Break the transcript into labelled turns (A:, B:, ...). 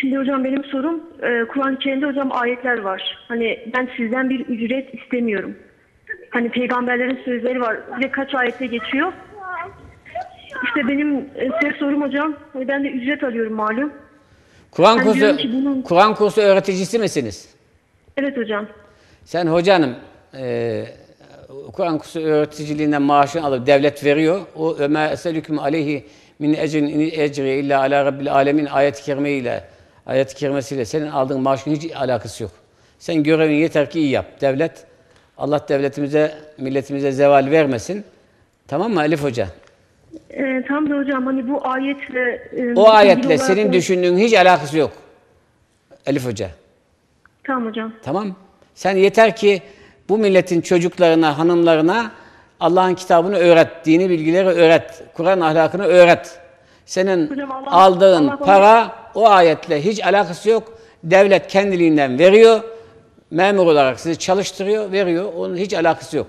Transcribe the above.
A: Şimdi hocam benim sorum e, Kur'an-ı Kerim'de hocam ayetler var. Hani ben sizden bir ücret istemiyorum. Hani peygamberlerin sözleri var. Ve kaç ayette geçiyor. İşte benim e, size sorum hocam. Hani ben de ücret alıyorum malum.
B: Kur'an
A: Ben
B: kursu
A: diyorum ki bunun-
B: Kur'an kursu öğreticisi misiniz?
A: Evet hocam.
B: Sen hocanım e, Kur'an kursu öğreticiliğinden maaşını alıp devlet veriyor. O Ömer eselüküm aleyhi min ecrin in ecri illa ala rabbil alemin ayet-i kerime ile ayet-i kerimesiyle senin aldığın maaşın hiç alakası yok. Sen görevini yeter ki iyi yap. Devlet Allah devletimize, milletimize zeval vermesin. Tamam mı Elif Hoca?
A: E, tam da hocam hani bu ayetle... e,
B: O ayetle
A: olarak-
B: senin düşündüğün hiç alakası yok. Elif Hoca.
A: Tamam hocam.
B: Tamam. Sen yeter ki bu milletin çocuklarına, hanımlarına Allah'ın kitabını öğret, dini bilgileri öğret, Kur'an ahlakını öğret. Senin
A: Hocam Allah-
B: aldığın
A: Allah
B: para o ayetle hiç alakası yok. Devlet kendiliğinden veriyor. Memur olarak sizi çalıştırıyor, veriyor. Onun hiç alakası yok.